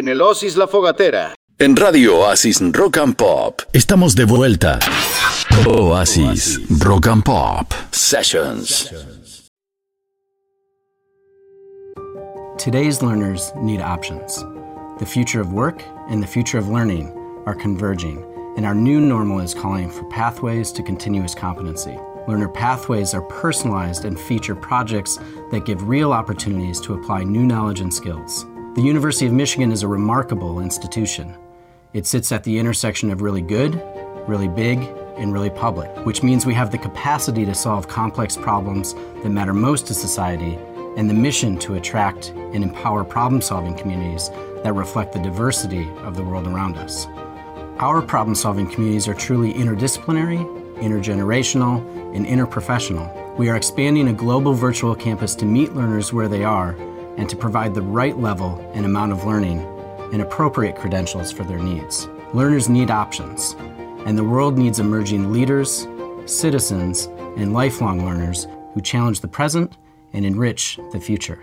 En el Oasis La Fogatera. En Radio Oasis Rock and Pop. Estamos de vuelta. Oasis Rock and Pop Sessions. Today's learners need options. The future of work and the future of learning are converging, and our new normal is calling for pathways to continuous competency. Learner pathways are personalized and feature projects that give real opportunities to apply new knowledge and skills. The University of Michigan is a remarkable institution. It sits at the intersection of really good, really big, and really public, which means we have the capacity to solve complex problems that matter most to society and the mission to attract and empower problem solving communities that reflect the diversity of the world around us. Our problem solving communities are truly interdisciplinary, intergenerational, and interprofessional. We are expanding a global virtual campus to meet learners where they are and to provide the right level and amount of learning and appropriate credentials for their needs. Learners need options, and the world needs emerging leaders, citizens, and lifelong learners who challenge the present and enrich the future.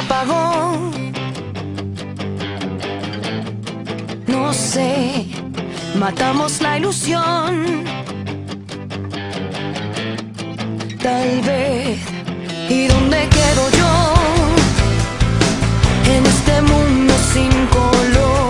apagó. No sé, matamos la ilusión. Tal vez, ¿y dónde quedo yo? En este mundo sin color.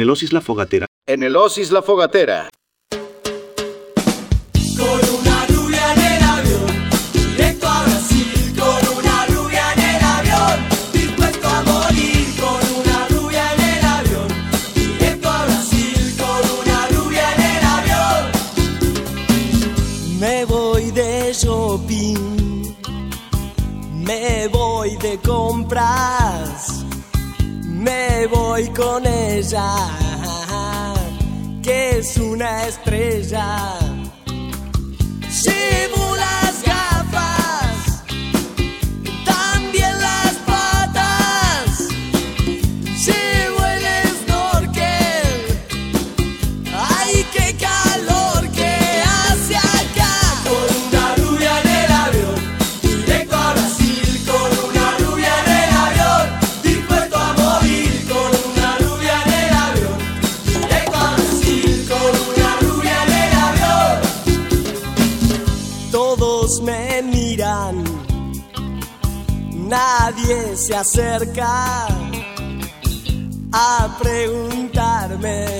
En el Osis La Fogatera. En el Osis La Fogatera. Con una lluvia en el avión. Directo a Brasil. Con una lluvia en el avión. Dispuesto a morir. Con una lluvia en el avión. Directo a Brasil. Con una lluvia en el avión. Me voy de shopping. Me voy de compras. Me voy con el que es una estrella. se acerca a preguntarme.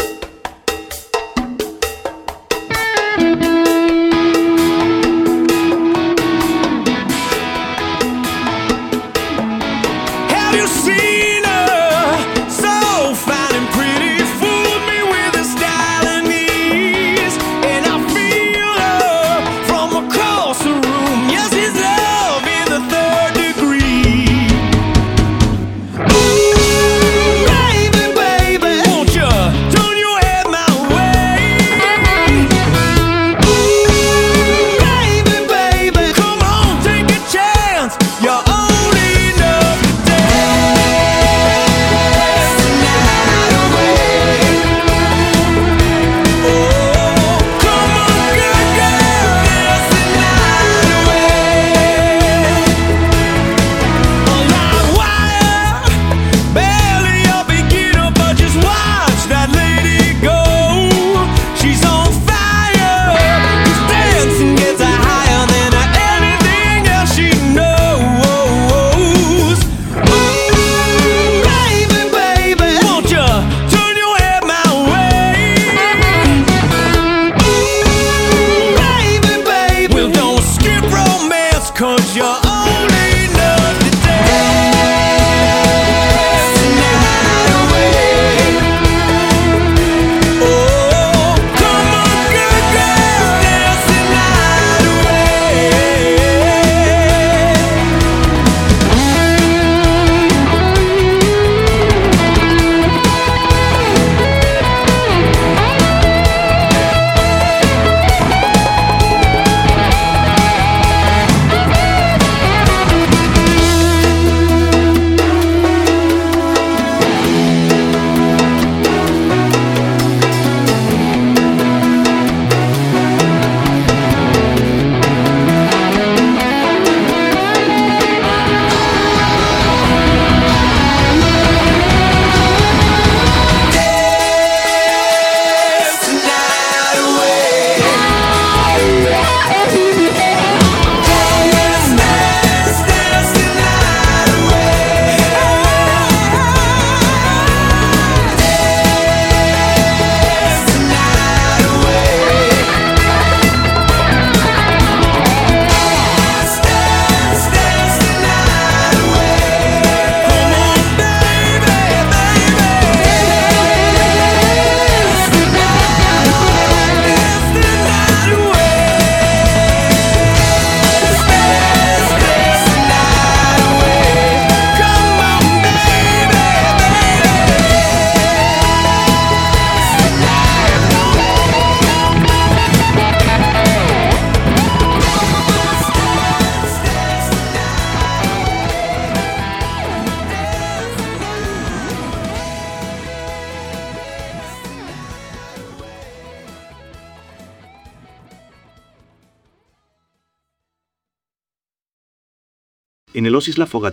Dios es la fogatera.